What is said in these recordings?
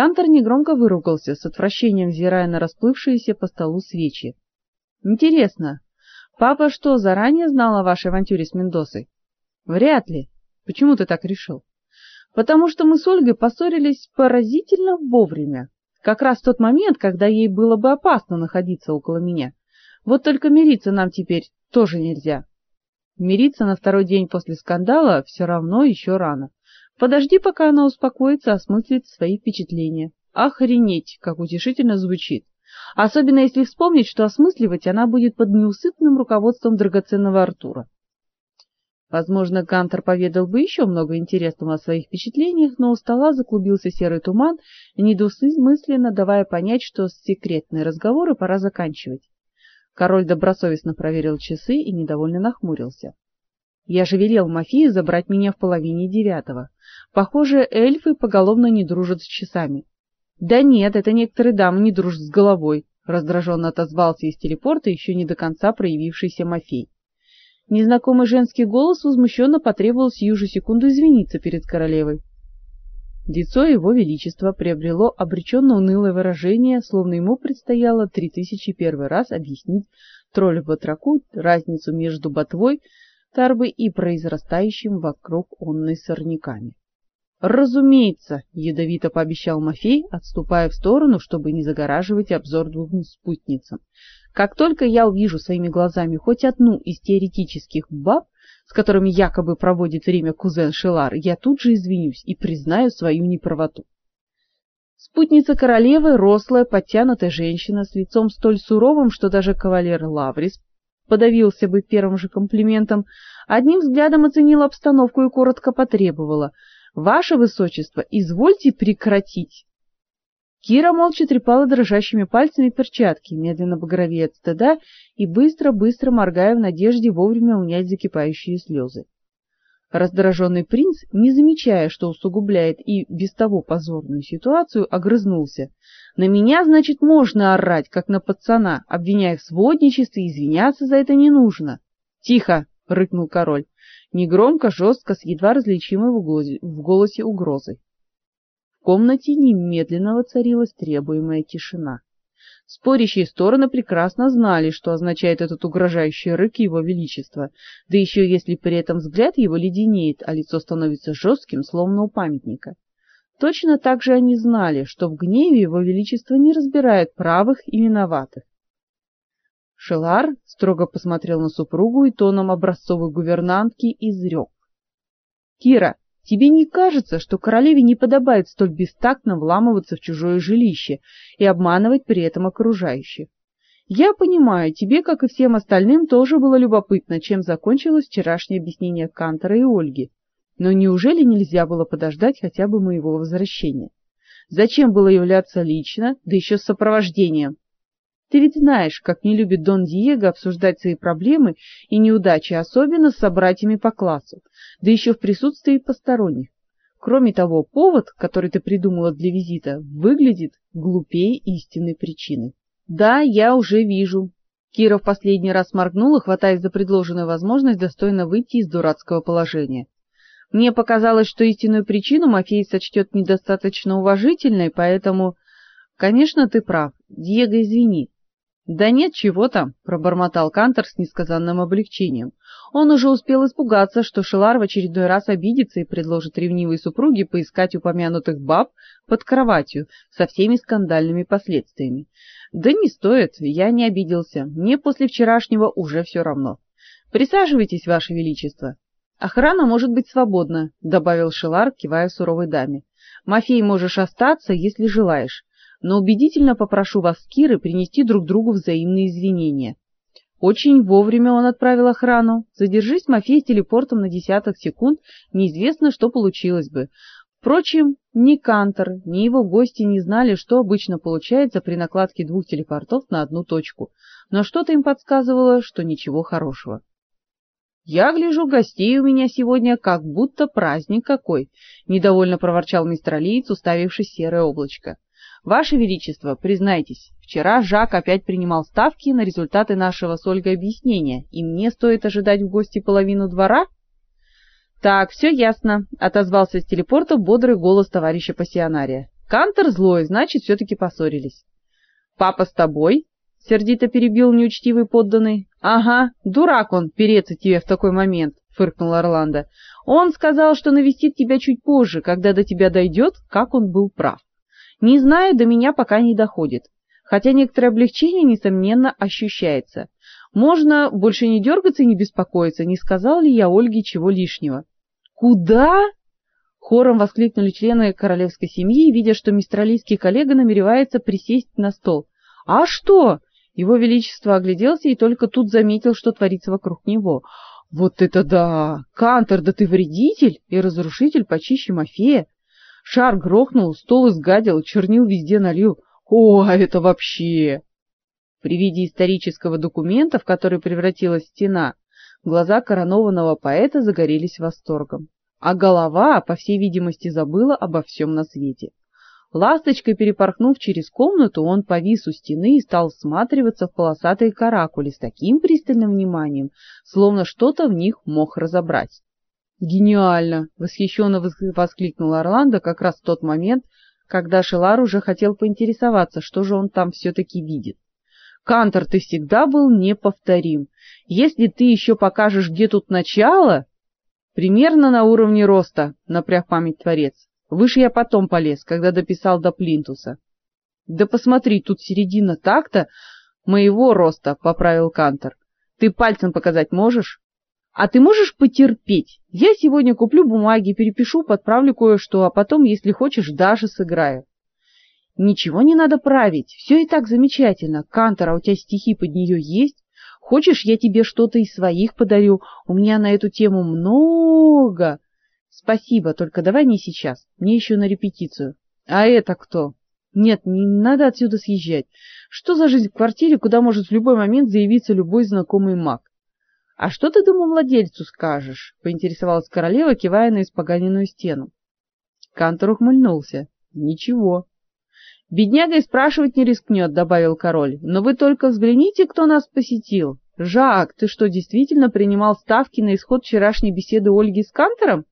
Кантор негромко выругался, с отвращением взирая на расплывшиеся по столу свечи. Интересно, папа что, заранее знал о вашей авантюре с Мендосой? Вряд ли. Почему ты так решил? Потому что мы с Ольгой поссорились поразительно вовремя. Как раз в тот момент, когда ей было бы опасно находиться около меня. Вот только мириться нам теперь тоже нельзя. Мириться на второй день после скандала все равно еще рано. Подожди, пока она успокоится, осмыслит свои впечатления. Охренеть, как утешительно звучит. Особенно если вспомнить, что осмысливать она будет под неусыпным руководством драгоценного Артура. Возможно, Гантер поведал бы еще много интересного о своих впечатлениях, но у стола заклубился серый туман, недвусмысленно давая понять, что секретные разговоры пора заканчивать. Король добросовестно проверил часы и недовольно нахмурился. Я же велел Мафии забрать меня в половине девятого. Похоже, эльфы поголовно не дружат с часами. Да нет, это некоторые дамы не дружат с головой, раздраженно отозвался из телепорта еще не до конца проявившийся Мафей. Незнакомый женский голос возмущенно потребовал сию же секунду извиниться перед королевой. Лицо его величества приобрело обреченно унылое выражение, словно ему предстояло три тысячи первый раз объяснить троллю-батраку разницу между ботвой тарбы и произрастающим вокруг онной сорняками. Разумеется, ядовито пообещал Мафей, отступая в сторону, чтобы не загораживать обзор двум спутницам. Как только я увижу своими глазами хоть одну из теоретических баб, с которыми якобы проводит время кузен Шелар, я тут же извинюсь и признаю свою неправоту. Спутница королевы, рослая, подтянутая женщина с лицом столь суровым, что даже кавалер Лаврис подавился бы первым же комплиментом, одним взглядом оценила обстановку и коротко потребовала: "Ваше высочество, извольте прекратить". Кира молча трепала дрожащими пальцами перчатки, медленно багровея от стыда и быстро-быстро моргая в надежде вовремя унять закипающие слезы. Раздраженный принц, не замечая, что усугубляет и без того позорную ситуацию, огрызнулся. На меня, значит, можно орать, как на пацана, обвиняя в сводничестве, извиняться за это не нужно. Тихо, рыкнул король, негромко, жестко, с едва различимой в голосе угрозой. В комнате немедленно воцарилась требуемая тишина. Спорящие стороны прекрасно знали, что означает этот угрожающий рык его величества, да еще если при этом взгляд его леденеет, а лицо становится жестким, словно у памятника. Точно так же они знали, что в гневе его величество не разбирает правых и виноватых. Шелар строго посмотрел на супругу и тоном образцовой гувернантки изрек. — Кира, Тебе не кажется, что королеве не подобает столь бестактно вламываться в чужое жилище и обманывать при этом окружающих? Я понимаю, тебе, как и всем остальным, тоже было любопытно, чем закончилось вчерашнее объяснение Кантора и Ольги. Но неужели нельзя было подождать хотя бы моего возвращения? Зачем было являться лично, да еще с сопровождением? Ты ведь знаешь, как не любит Дон Диего обсуждать свои проблемы и неудачи, особенно с собратьями по классу, да еще в присутствии посторонних. Кроме того, повод, который ты придумала для визита, выглядит глупее истинной причины. Да, я уже вижу. Кира в последний раз моргнула, хватаясь за предложенную возможность достойно выйти из дурацкого положения. Мне показалось, что истинную причину Мафей сочтет недостаточно уважительной, поэтому, конечно, ты прав. Диего, извини, да нет, чего там, пробормотал Кантор с несказанным облегчением. Он уже успел испугаться, что Шелар в очередной раз обидится и предложит ревнивой супруге поискать упомянутых баб под кроватью со всеми скандальными последствиями. Да не стоит, я не обиделся. Мне после вчерашнего уже все равно. Присаживайтесь, ваше величество. Охрана может быть свободна, добавил Шелар, кивая суровой даме. Мафей можешь остаться, если желаешь но убедительно попрошу вас, Киры, принести друг другу взаимные извинения. Очень вовремя он отправил охрану. Задержись Мафей телепортом на десяток секунд, неизвестно, что получилось бы. Впрочем, ни Кантор, ни его гости не знали, что обычно получается при накладке двух телепортов на одну точку, но что-то им подсказывало, что ничего хорошего. Я гляжу, гостей у меня сегодня как будто праздник какой, недовольно проворчал мистер Алиец, уставившись серое облачко. Ваше величество, признайтесь, вчера Жак опять принимал ставки на результаты нашего с Ольгой объяснения, и мне стоит ожидать в гости половину двора? Так, все ясно, отозвался с телепорта бодрый голос товарища пассионария. Кантор злой, значит, все таки поссорились. Папа с тобой? сердито перебил неучтивый подданный. Ага, дурак он, переться тебе в такой момент, фыркнул Орландо. Он сказал, что навестит тебя чуть позже, когда до тебя дойдет, как он был прав. Не знаю, до меня пока не доходит. Хотя некоторое облегчение несомненно ощущается. Можно больше не дергаться и не беспокоиться, не сказал ли я Ольге чего лишнего. Куда? Хором воскликнули члены королевской семьи, видя, что мистралийский коллега намеревается присесть на стол. А что? Его величество огляделся и только тут заметил, что творится вокруг него. Вот это да! Кантор, да ты вредитель и разрушитель почище Мафея. Шар грохнул, стол изгадил, чернил везде налил. О, а это вообще! При виде исторического документа, в который превратилась стена, глаза коронованного поэта загорелись восторгом а голова, по всей видимости, забыла обо всем на свете. Ласточкой перепорхнув через комнату, он повис у стены и стал всматриваться в полосатые каракули с таким пристальным вниманием, словно что-то в них мог разобрать. «Гениально!» — восхищенно воскликнул Орландо как раз в тот момент, когда Шелар уже хотел поинтересоваться, что же он там все-таки видит. «Кантор, ты всегда был неповторим. Если ты еще покажешь, где тут начало...» Примерно на уровне роста, напряг память творец. Выше я потом полез, когда дописал до плинтуса. Да посмотри, тут середина так-то моего роста, поправил Кантор. Ты пальцем показать можешь? А ты можешь потерпеть? Я сегодня куплю бумаги, перепишу, подправлю кое-что, а потом, если хочешь, даже сыграю. Ничего не надо править, все и так замечательно. Кантор, а у тебя стихи под нее есть? Хочешь, я тебе что-то из своих подарю? У меня на эту тему много. Спасибо, только давай не сейчас. Мне еще на репетицию. А это кто? Нет, не надо отсюда съезжать. Что за жизнь в квартире, куда может в любой момент заявиться любой знакомый маг? А что ты домовладельцу скажешь? поинтересовалась королева, кивая на испоганенную стену. Кантор ухмыльнулся. Ничего. Бедняга и спрашивать не рискнет, добавил король. Но вы только взгляните, кто нас посетил. Жак, ты что, действительно принимал ставки на исход вчерашней беседы Ольги с Кантором?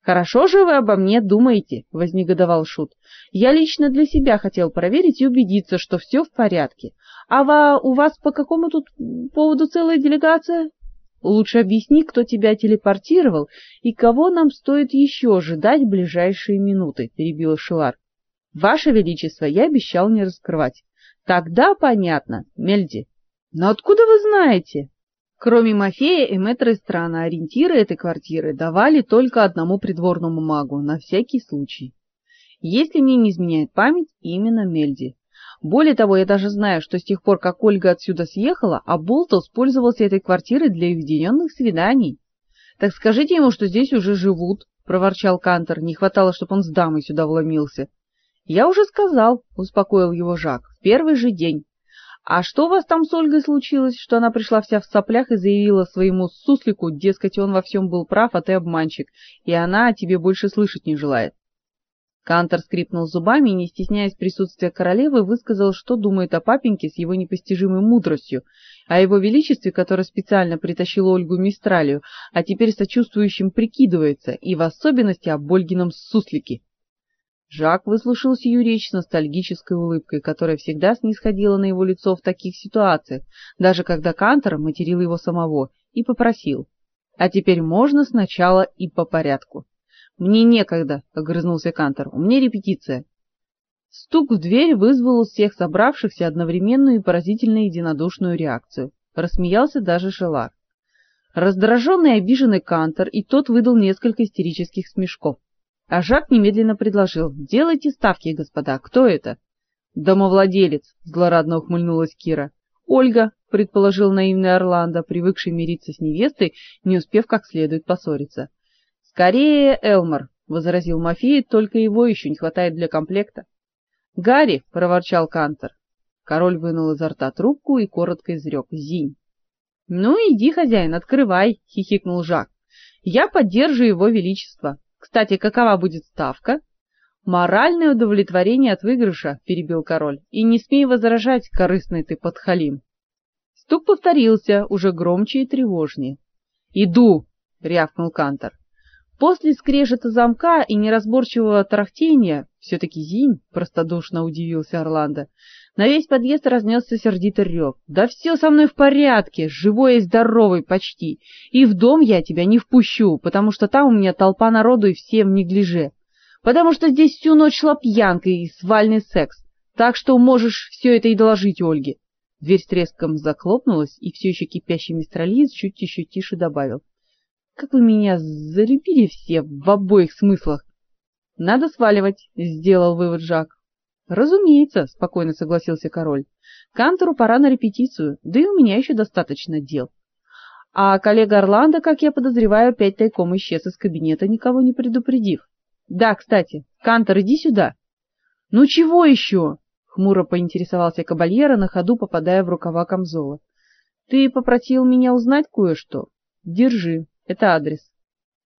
Хорошо же вы обо мне думаете, вознегодовал шут. Я лично для себя хотел проверить и убедиться, что все в порядке. А у вас по какому тут поводу целая делегация? Лучше объясни, кто тебя телепортировал и кого нам стоит еще ожидать в ближайшие минуты, перебил Шилар. Ваше величество, я обещал не раскрывать. Тогда понятно, Мельди. Но откуда вы знаете? Кроме Мафея и мэтра страна, ориентиры этой квартиры давали только одному придворному магу, на всякий случай. Если мне не изменяет память, именно Мельди. Более того, я даже знаю, что с тех пор, как Ольга отсюда съехала, а Болтов пользовался этой квартирой для уединенных свиданий. Так скажите ему, что здесь уже живут, проворчал Кантор. Не хватало, чтобы он с дамой сюда вломился. Я уже сказал, успокоил его Жак. В первый же день. А что у вас там с Ольгой случилось, что она пришла вся в соплях и заявила своему суслику, дескать, он во всем был прав, а ты обманщик, и она о тебе больше слышать не желает. Кантор скрипнул зубами и, не стесняясь присутствия королевы, высказал, что думает о папеньке с его непостижимой мудростью, о его величестве, который специально притащил Ольгу Мистралию, а теперь сочувствующим прикидывается, и в особенности о Ольгином суслике. Жак выслушал сию речь с ностальгической улыбкой, которая всегда снисходила на его лицо в таких ситуациях, даже когда Кантор материл его самого, и попросил: "А теперь можно сначала и по порядку". "Мне некогда", огрызнулся Кантор. "У меня репетиция". Стук в дверь вызвал у всех собравшихся одновременную и поразительно единодушную реакцию. Рассмеялся даже Шелар. Раздраженный и обиженный Кантор и тот выдал несколько истерических смешков. А Жак немедленно предложил: "Делайте ставки, господа. Кто это?" "Домовладелец", злорадно ухмыльнулась Кира. "Ольга", предположил наивный Орландо, привыкший мириться с невестой, не успев как следует поссориться. "Скорее, Элмор", возразил Мафей, "только его еще не хватает для комплекта". "Гарри", проворчал Кантер. Король вынул изо рта трубку и коротко изрек: "Зинь". "Ну иди, хозяин, открывай", хихикнул Жак. "Я поддержу его величество". Кстати, какова будет ставка? Моральное удовлетворение от выигрыша, перебил король. И не смей возражать, корыстный ты подхалим. Стук повторился, уже громче и тревожнее. Иду, рявкнул Кантор. После скрежета замка и неразборчивого тарахтения, все-таки Зинь, простодушно удивился Орландо, на весь подъезд разнесся сердитый рев. «Да все со мной в порядке, живой и здоровый почти, и в дом я тебя не впущу, потому что там у меня толпа народу и все в неглиже, потому что здесь всю ночь шла пьянка и свальный секс, так что можешь все это и доложить Ольге». Дверь с треском захлопнулась, и все еще кипящий мистрализ чуть еще тише добавил. «Как вы меня залюбили все в обоих смыслах!» «Надо сваливать», — сделал вывод Жак. Разумеется, спокойно согласился король. Кантору пора на репетицию, да и у меня еще достаточно дел. А коллега Орландо, как я подозреваю, опять тайком исчез из кабинета, никого не предупредив. Да, кстати, Кантор, иди сюда. Ну чего еще? хмуро поинтересовался кабальера на ходу, попадая в рукава камзола. Ты попросил меня узнать кое-что. Держи, это адрес.